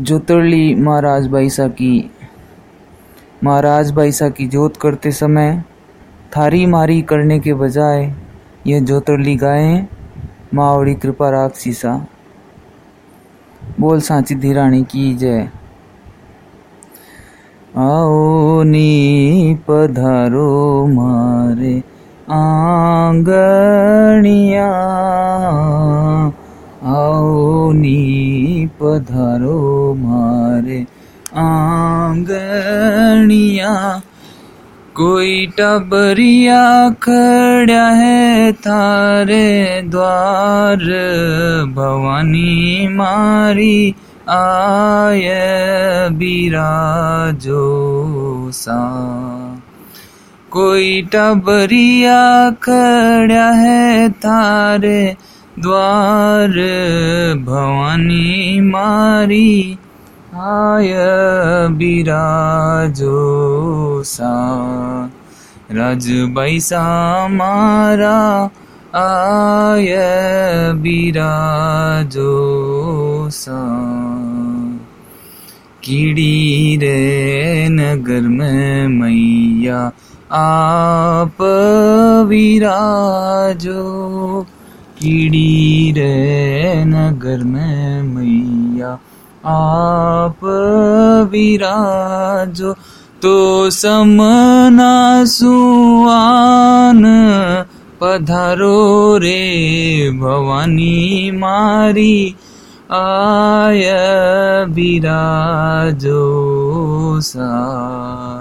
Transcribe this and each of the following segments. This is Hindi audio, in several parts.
ज्योतिर्ली महाराज बाईसा की, महाराज बाईसा की जोत करते समय थारी मारी करने के बजाय यह ज्योतिर्ली गाएँ मावड़ी कृपा राख सीसा। बोल सांची धीराणी की जय। आओ नी पधारो मारे आंगणिया। आओ नी पधारो मारे आंगणिया। कोई टबरिया खड़ा है थारे द्वार, भवानी मारी आय बिराजो सा। कोई टबरिया खड़ा है थारे द्वार भवानी मारी, आय बिराजो सा। राज बैसा मारा, आय बिराजो सा। कीड़ी रे नगर में मैया आप विराजो कीड़ी रे नगर में मैया, आप विराजो तो समना सुआन, पधारो रे भवानी मारी, आय विराजो सा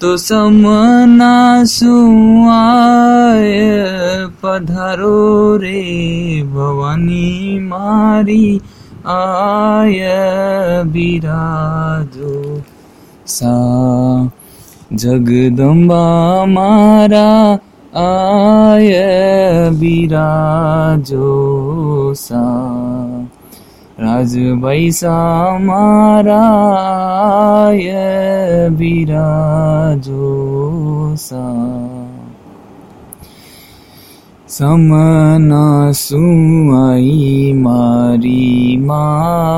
तो समना सुआय पधारो रे भवानी मारी आय विराजो सा जगदम्बा मारा आय विराजो सा राज मारा आय विराजो सा। समना सुआई मारी मावड़ली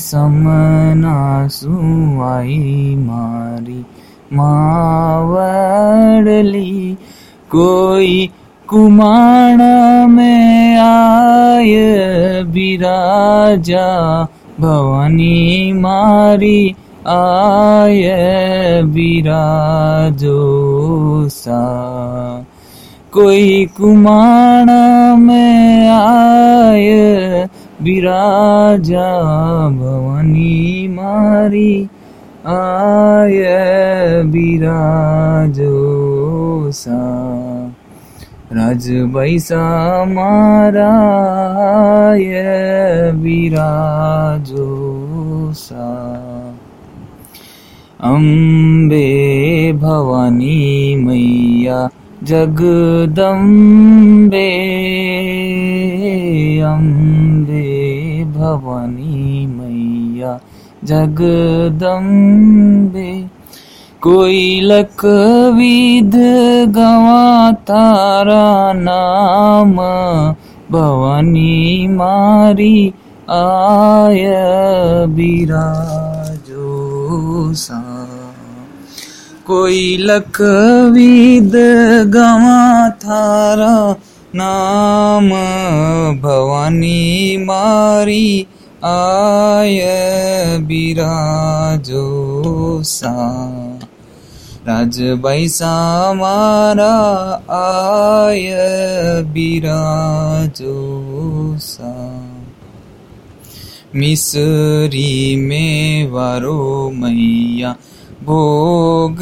समना सुआई मारी मावड़ली कोई कुमाण में आय विराजा भवानी मारी, आय विराजो सा। कोई कुमाण में आय विराजा, भवानी मारी, आय विराजो सा। राज बैसा मारा आय विराजो सा। अम्बे भवानी मैया जगदम्बे अम्बे भवानी मैया जगदम्बे। कोई लख विध गवा तारा नाम, भवानी मारी आय बिराजो सा। कोई लख विद गवा थारा नाम, भवानी मारी आय बिराजो सा। राज बैसा मारा आय बिराजो सा। मिसरी में वारो मैया भोग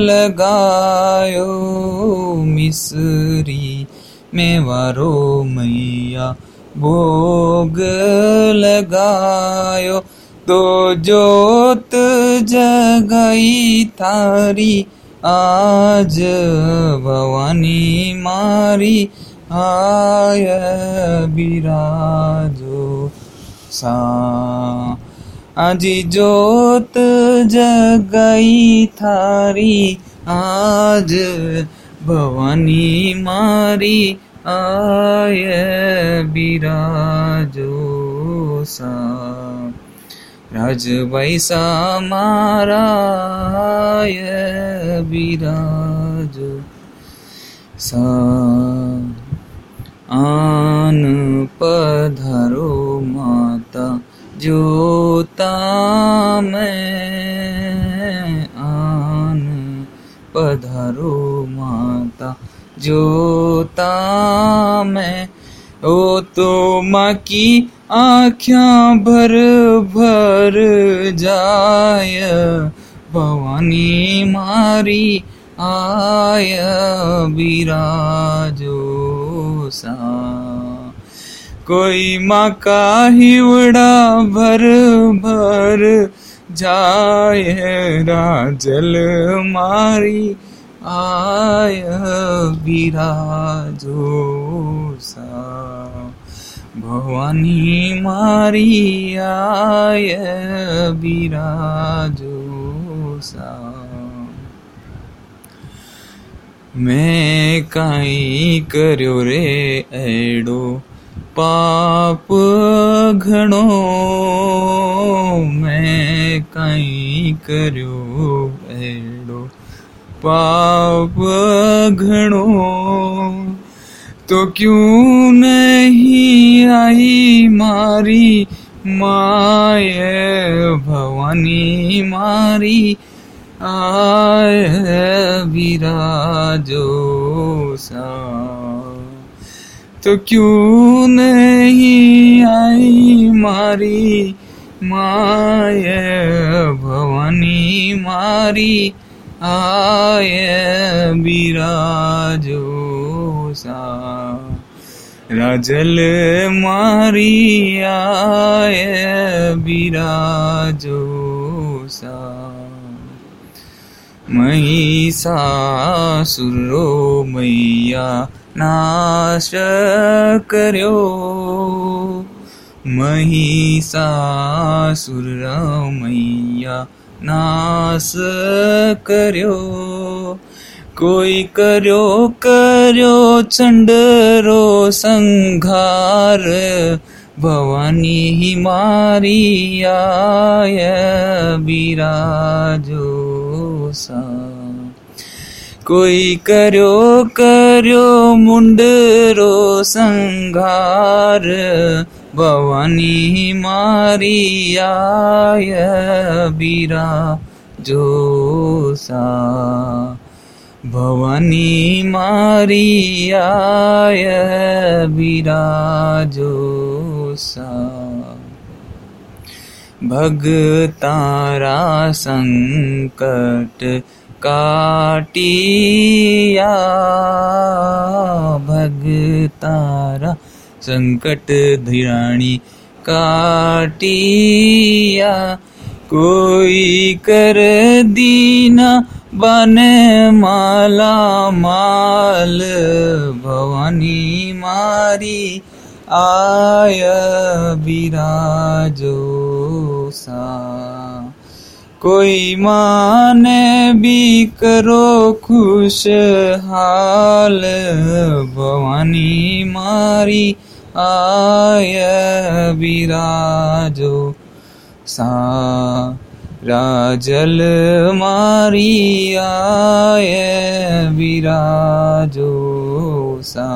लगायो। मिसरी में वारो मैया भोग लगायो तो जोत जगई थारी, आज भवानी मारी, आय बिराजो सा। आजी जोत जगई थारी, आज भवानी मारी, आय बिराजो सा। राज वैसा मारा विराज। सा आन पधरो माता जोता मैं आन पधरो माता जोता मैं। ओ तो तुम की आख्या भर भर जाय, भवानी मारी आय बिराजो सा। कोई माँ का हिवड़ा भर भर जाय, राजल मारी आय बिराजो सा। भवानी मारी आय बिराजो सा मैं काई कर्यो रे एडो पाप घणो मैं काई कर्यो एडो पाप घणो तो क्यों नहीं आई मारी? माय भवानी मारी। आय विराजो सा। तो क्यों नहीं आई मारी? माय भवानी मारी। आय विराजो सा। रजल मारिया बिराजो सासुरो मैया नाश कर्यो महिषासुर मैया नाश करो। कोई करो करो चंडरो संघार, भवानी ही मारी आय बिराजो सा कोई करो करो मुंडरो संघार, भवानी मारी आय बिरा जो सा भवानी मारी आय सा। भगतारा संकट काटिया भगतारा संकट धिराणी काटिया कोई कर दीना बने माला माल, भवानी मारी, आय बिराजो सा। कोई माने भी करो खुश हाल भवानी मारी, आय बिराजो सा। राजल मारिया विराजो सा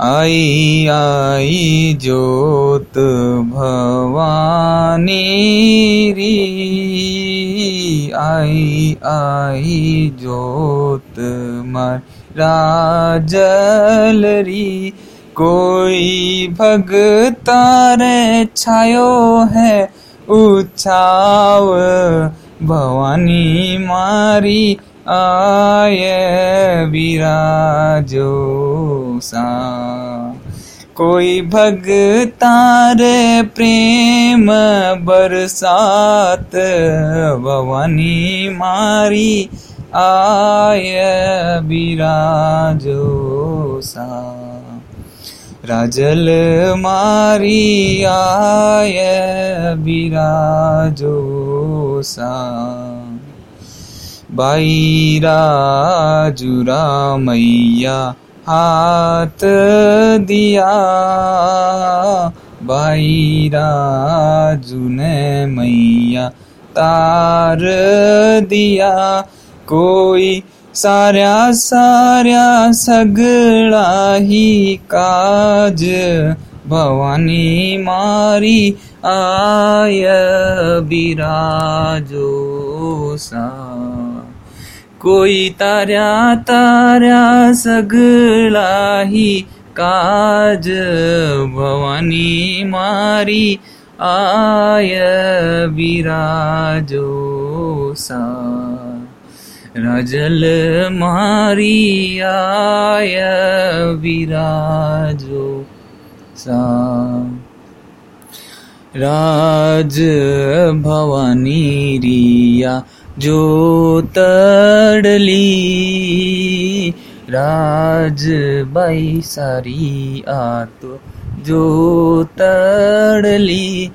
आई आई ज्योत भवानी आई आई ज्योत मर राजल री। कोई भगतार छायो है ઉછાવ ભવાની મારી આય બિરાજો સા કોઈ ભગતારે પ્રેમ બરસાત ભવાની મારી આય બિરાજો સા राजल मारी आय बिराजो सा जुरा मैया हाथ दिया। जुन मैया तार दिया। कोई साऱ्या साऱ्या सगळा ही काज भवानी मारी आय बिराजो सा। कोई ताऱ्या ताऱ्या सगळा ही काज भवानी मारी आय बिराजो सा। राजल मारी आय विराजो सा राज भवानी रिया जो तड़ली। राज बाई सारी आत जो तड़ली।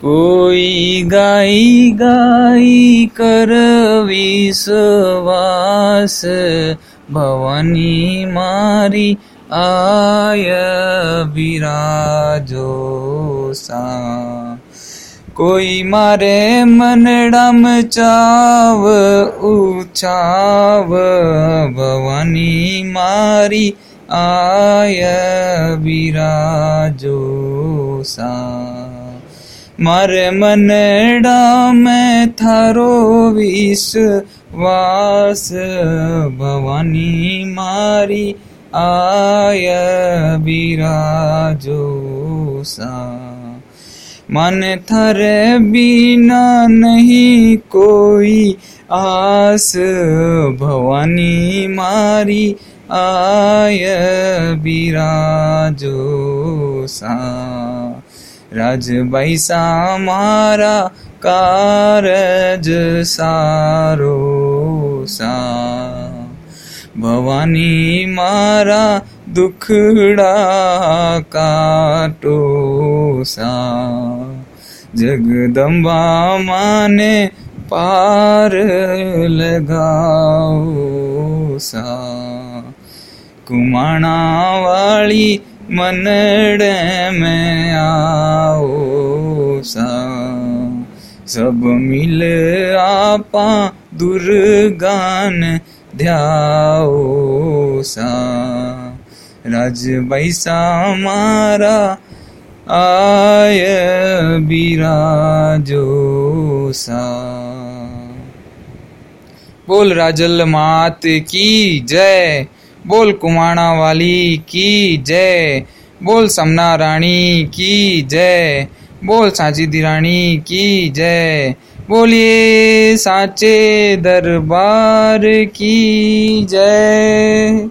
कोई गाई गाई कर विश्वास, भवानी मारी आय विराजो सा। कोई मारे मनडम चाव उचाव भवानी मारी आय विराजो सा। मारे मनडा में थारो विश्वास, भवानी मारी आय विराजो सा। मन थरे बिना नहीं कोई आस, भवानी मारी आय विराजो सा। राजबाई सा मारा कारज सारो सा। भवानी मारा दुखड़ा काटो सा। जगदम्बा माने पार लगाओ सा। कुमाणा वाली मनड़े में आओ सा। सब मिल आपा दुर्गान ध्याओ सा। राज बैसा मारा आय बिराजो सा। बोल राजल मात की जय। बोल कुमाणा वाली की जय। बोल समना रानी की जय। बोल सांची रानी की जय। बोलिए साचे दरबार की जय।